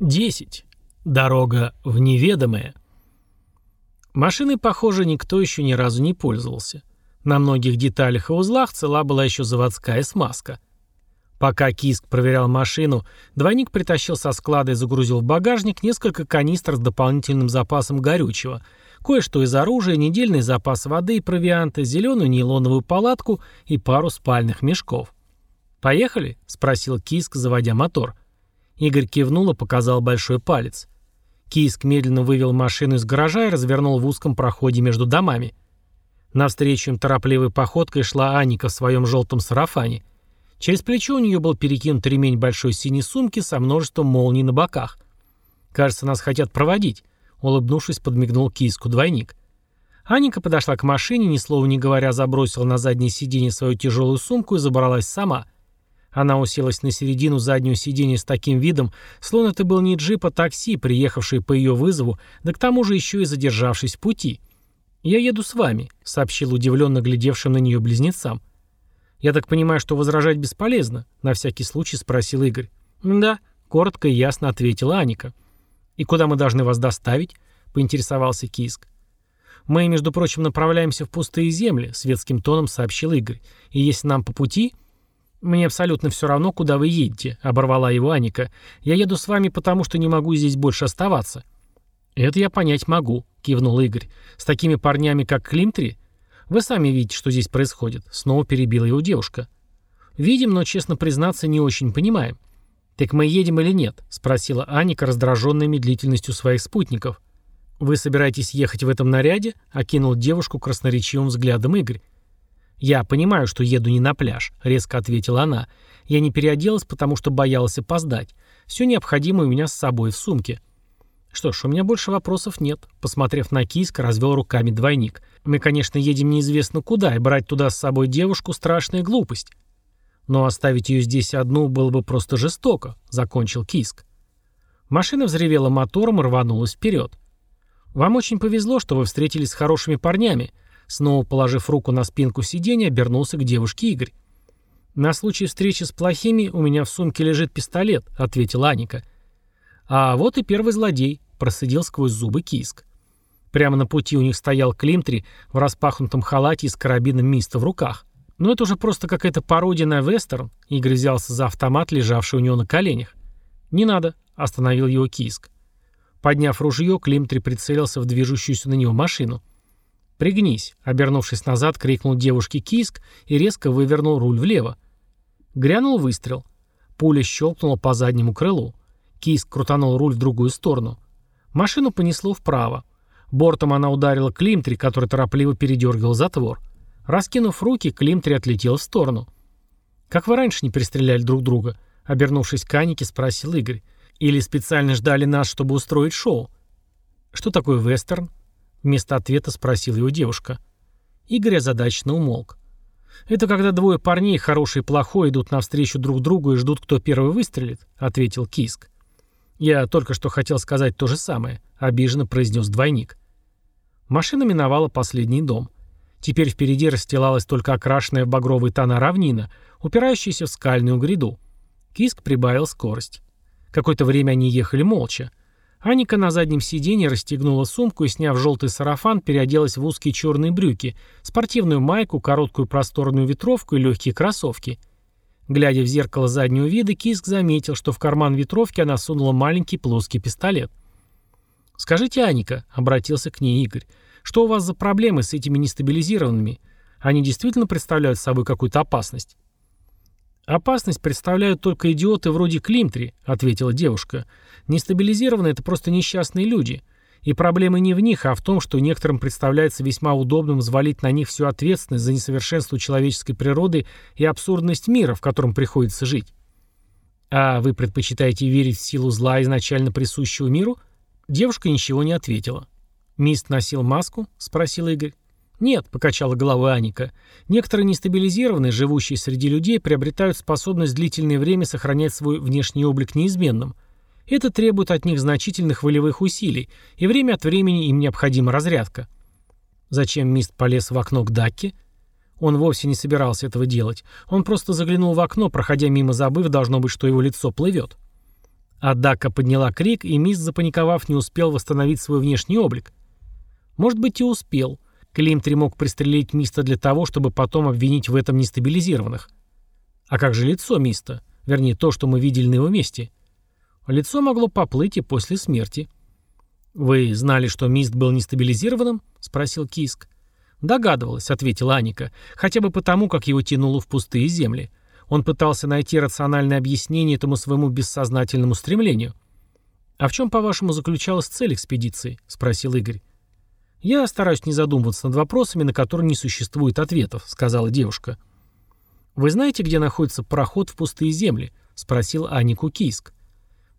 10. Дорога в неведомое. Машиной, похоже, никто еще ни разу не пользовался. На многих деталях и узлах цела была еще заводская смазка. Пока Киск проверял машину, двойник притащил со склада и загрузил в багажник несколько канистр с дополнительным запасом горючего, кое-что из оружия, недельный запас воды и провианта, зеленую нейлоновую палатку и пару спальных мешков. «Поехали?» — спросил Киск, заводя мотор. Игорь кивнул и показал большой палец. Киск медленно вывел машину из гаража и развернул в узком проходе между домами. Навстречу им торопливой походкой шла Аника в своем желтом сарафане. Через плечо у нее был перекинут ремень большой синей сумки со множеством молний на боках. «Кажется, нас хотят проводить», — улыбнувшись, подмигнул киску двойник. Аника подошла к машине, ни слова не говоря, забросила на заднее сиденье свою тяжелую сумку и забралась сама — она уселась на середину заднего сиденья с таким видом, словно это был не джип, а такси, приехавший по ее вызову, да к тому же еще и задержавшись в пути. «Я еду с вами», — сообщил удивленно глядевшим на нее близнецам. «Я так понимаю, что возражать бесполезно?» — на всякий случай спросил Игорь. «Да», — коротко и ясно ответила Аника. «И куда мы должны вас доставить?» — поинтересовался Киск. «Мы, между прочим, направляемся в пустые земли», — светским тоном сообщил Игорь. «И если нам по пути...» «Мне абсолютно все равно, куда вы едете», — оборвала его Аника. «Я еду с вами, потому что не могу здесь больше оставаться». «Это я понять могу», — кивнул Игорь. «С такими парнями, как Климтри? Вы сами видите, что здесь происходит», — снова перебила его девушка. «Видим, но, честно признаться, не очень понимаем». «Так мы едем или нет?» — спросила Аника, раздраженная медлительностью своих спутников. «Вы собираетесь ехать в этом наряде?» — окинул девушку красноречивым взглядом Игорь. «Я понимаю, что еду не на пляж», — резко ответила она. «Я не переоделась, потому что боялась опоздать. Все необходимое у меня с собой в сумке». «Что ж, у меня больше вопросов нет», — посмотрев на киска, развел руками двойник. «Мы, конечно, едем неизвестно куда, и брать туда с собой девушку — страшная глупость». «Но оставить ее здесь одну было бы просто жестоко», — закончил киск. Машина взревела мотором и рванулась вперед. «Вам очень повезло, что вы встретились с хорошими парнями», Снова положив руку на спинку сиденья, обернулся к девушке Игорь. «На случай встречи с плохими у меня в сумке лежит пистолет», — ответила Аника. «А вот и первый злодей», — просидел сквозь зубы киск. Прямо на пути у них стоял Климтри в распахнутом халате и с карабином Миста в руках. Но это уже просто какая-то пародия на вестерн. Игорь взялся за автомат, лежавший у него на коленях. «Не надо», — остановил его Киск. Подняв ружье, Климтри прицелился в движущуюся на него машину. «Пригнись», — обернувшись назад, крикнул девушке Киск и резко вывернул руль влево. Грянул выстрел. Пуля щелкнула по заднему крылу. Киск крутанул руль в другую сторону. Машину понесло вправо. Бортом она ударила Климтри, который торопливо передергивал затвор. Раскинув руки, Климтри отлетел в сторону. «Как вы раньше не пристреляли друг друга?» Обернувшись к Анике, спросил Игорь. «Или специально ждали нас, чтобы устроить шоу?» «Что такое вестерн?» Вместо ответа спросила его девушка. Игорь озадаченно умолк. «Это когда двое парней, хороший и плохой, идут навстречу друг другу и ждут, кто первый выстрелит», — ответил Киск. «Я только что хотел сказать то же самое», — обиженно произнес двойник. Машина миновала последний дом. Теперь впереди расстилалась только окрашенная в багровый тона равнина, упирающаяся в скальную гряду. Киск прибавил скорость. Какое-то время они ехали молча. Аника на заднем сиденье расстегнула сумку и, сняв желтый сарафан, переоделась в узкие черные брюки, спортивную майку, короткую просторную ветровку и легкие кроссовки. Глядя в зеркало заднего вида, Киск заметил, что в карман ветровки она сунула маленький плоский пистолет. «Скажите, Аника», — обратился к ней Игорь, — «что у вас за проблемы с этими нестабилизированными? Они действительно представляют собой какую-то опасность?» «Опасность представляют только идиоты вроде Климтри», — ответила девушка. «Нестабилизированные — это просто несчастные люди. И проблема не в них, а в том, что некоторым представляется весьма удобным взвалить на них всю ответственность за несовершенство человеческой природы и абсурдность мира, в котором приходится жить». «А вы предпочитаете верить в силу зла, изначально присущего миру?» Девушка ничего не ответила. «Мист носил маску?» — спросил Игорь. «Нет», — покачала головой Аника. «Некоторые нестабилизированные, живущие среди людей, приобретают способность длительное время сохранять свой внешний облик неизменным. Это требует от них значительных волевых усилий, и время от времени им необходима разрядка». Зачем Мист полез в окно к Дакке? Он вовсе не собирался этого делать. Он просто заглянул в окно, проходя мимо, забыв, должно быть, что его лицо плывет. Адака подняла крик, и мисс, запаниковав, не успел восстановить свой внешний облик. Может быть, и успел. Климтри мог пристрелить Миста для того, чтобы потом обвинить в этом нестабилизированных. А как же лицо Миста? Вернее, то, что мы видели на его месте. Лицо могло поплыть и после смерти. «Вы знали, что Мист был нестабилизированным?» — спросил Киск. «Догадывалась», — ответила Аника, «хотя бы потому, как его тянуло в пустые земли. Он пытался найти рациональное объяснение этому своему бессознательному стремлению». «А в чем, по-вашему, заключалась цель экспедиции?» — спросил Игорь. «Я стараюсь не задумываться над вопросами, на которые не существует ответов», — сказала девушка. «Вы знаете, где находится проход в пустые земли?» — спросил Анику Киск.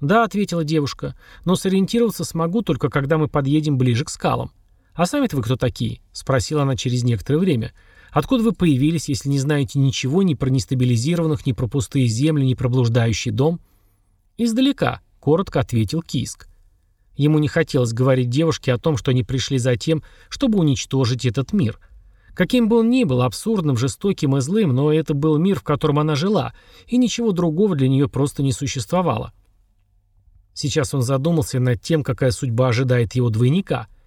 «Да», — ответила девушка, — «но сориентироваться смогу только когда мы подъедем ближе к скалам». «А сами-то вы кто такие?» — спросила она через некоторое время. «Откуда вы появились, если не знаете ничего ни про нестабилизированных, ни про пустые земли, ни про блуждающий дом?» «Издалека», — коротко ответил Киск. Ему не хотелось говорить девушке о том, что они пришли за тем, чтобы уничтожить этот мир. Каким бы он ни был, абсурдным, жестоким и злым, но это был мир, в котором она жила, и ничего другого для нее просто не существовало. Сейчас он задумался над тем, какая судьба ожидает его двойника —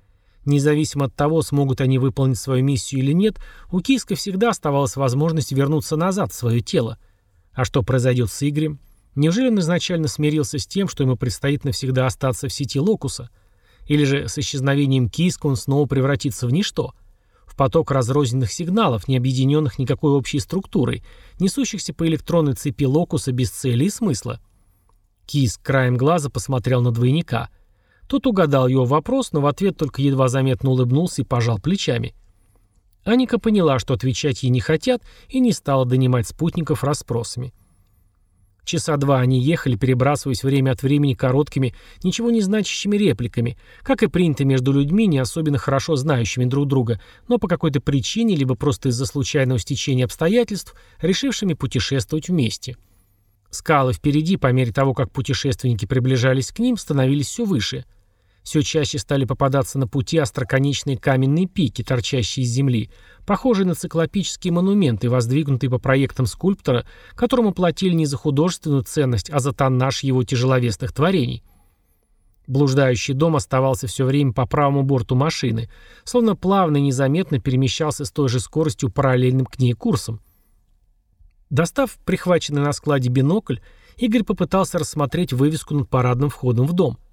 Независимо от того, смогут они выполнить свою миссию или нет, у Киска всегда оставалась возможность вернуться назад в свое тело. А что произойдет с Игорем? Неужели он изначально смирился с тем, что ему предстоит навсегда остаться в сети Локуса? Или же с исчезновением Киска он снова превратится в ничто? В поток разрозненных сигналов, не объединенных никакой общей структурой, несущихся по электронной цепи Локуса без цели и смысла? Киск краем глаза посмотрел на двойника – тот угадал его вопрос, но в ответ только едва заметно улыбнулся и пожал плечами. Аника поняла, что отвечать ей не хотят, и не стала донимать спутников расспросами. Часа два они ехали, перебрасываясь время от времени короткими, ничего не значащими репликами, как и принято между людьми, не особенно хорошо знающими друг друга, но по какой-то причине, либо просто из-за случайного стечения обстоятельств, решившими путешествовать вместе. Скалы впереди, по мере того, как путешественники приближались к ним, становились все выше – все чаще стали попадаться на пути остроконечные каменные пики, торчащие из земли, похожие на циклопические монументы, воздвигнутые по проектам скульптора, которому платили не за художественную ценность, а за тоннаж его тяжеловесных творений. Блуждающий дом оставался все время по правому борту машины, словно плавно и незаметно перемещался с той же скоростью параллельным к ней курсом. Достав прихваченный на складе бинокль, Игорь попытался рассмотреть вывеску над парадным входом в дом –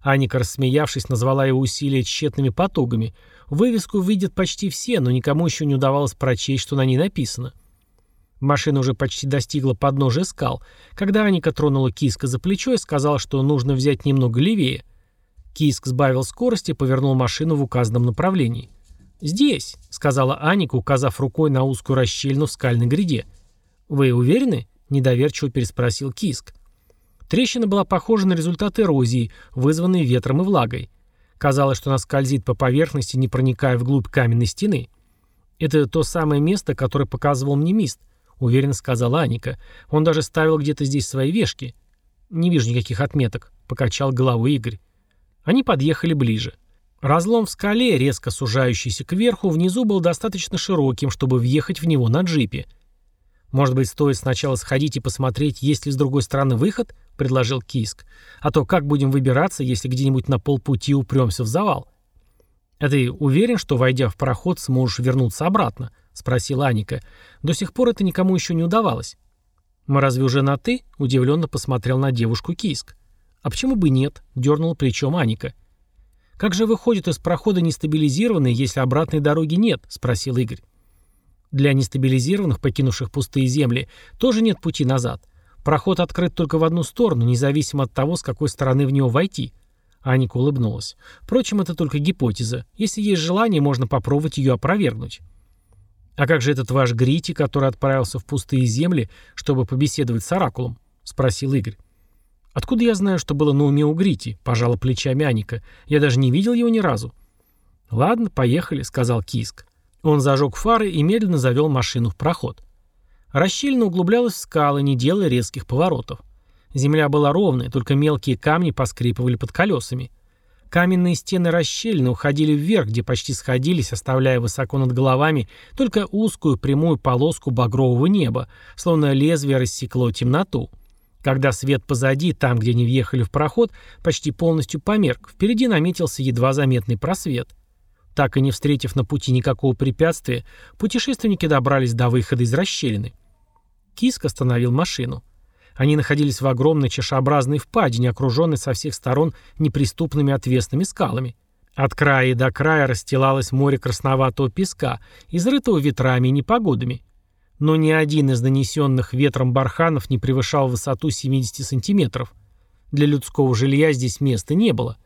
Аника, рассмеявшись, назвала его усилия тщетными потугами. Вывеску видят почти все, но никому еще не удавалось прочесть, что на ней написано. Машина уже почти достигла подножия скал, когда Аника тронула Киска за плечо и сказала, что нужно взять немного левее. Киск сбавил скорость и повернул машину в указанном направлении. «Здесь», — сказала Аника, указав рукой на узкую расщельну в скальной гряде. «Вы уверены?» — недоверчиво переспросил Киск. Трещина была похожа на результат эрозии, вызванной ветром и влагой. Казалось, что она скользит по поверхности, не проникая вглубь каменной стены. «Это то самое место, которое показывал мне Мист», — уверенно сказала Аника. «Он даже ставил где-то здесь свои вешки». «Не вижу никаких отметок», — покачал головой Игорь. Они подъехали ближе. Разлом в скале, резко сужающийся кверху, внизу был достаточно широким, чтобы въехать в него на джипе. «Может быть, стоит сначала сходить и посмотреть, есть ли с другой стороны выход?» — предложил Киск. «А то как будем выбираться, если где-нибудь на полпути упремся в завал?» «А ты уверен, что, войдя в проход, сможешь вернуться обратно?» — спросила Аника. «До сих пор это никому еще не удавалось». «Мы разве уже на «ты»?» — удивленно посмотрел на девушку Киск. «А почему бы нет?» — дернул плечом Аника. «Как же выходит из прохода нестабилизированный, если обратной дороги нет?» — спросил Игорь. Для нестабилизированных, покинувших пустые земли, тоже нет пути назад. Проход открыт только в одну сторону, независимо от того, с какой стороны в него войти. Аника улыбнулась. Впрочем, это только гипотеза. Если есть желание, можно попробовать ее опровергнуть. «А как же этот ваш Грити, который отправился в пустые земли, чтобы побеседовать с Оракулом?» — спросил Игорь. «Откуда я знаю, что было на уме у Грити?» — пожала плечами Аника. «Я даже не видел его ни разу». «Ладно, поехали», — сказал Киск. Он зажег фары и медленно завел машину в проход. Расщельно углублялась в скалы, не делая резких поворотов. Земля была ровной, только мелкие камни поскрипывали под колесами. Каменные стены расщельно уходили вверх, где почти сходились, оставляя высоко над головами только узкую прямую полоску багрового неба, словно лезвие рассекло темноту. Когда свет позади, там, где они въехали в проход, почти полностью померк, впереди наметился едва заметный просвет. Так и не встретив на пути никакого препятствия, путешественники добрались до выхода из расщелины. Киск остановил машину. Они находились в огромной чашеобразной впадине, окруженной со всех сторон неприступными отвесными скалами. От края до края расстилалось море красноватого песка, изрытого ветрами и непогодами. Но ни один из нанесенных ветром барханов не превышал высоту 70 сантиметров. Для людского жилья здесь места не было.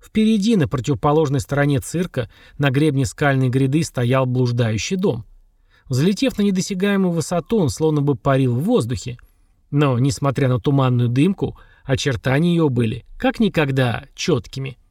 Впереди, на противоположной стороне цирка, на гребне скальной гряды стоял блуждающий дом. Взлетев на недосягаемую высоту, он словно бы парил в воздухе. Но, несмотря на туманную дымку, очертания его были, как никогда, четкими –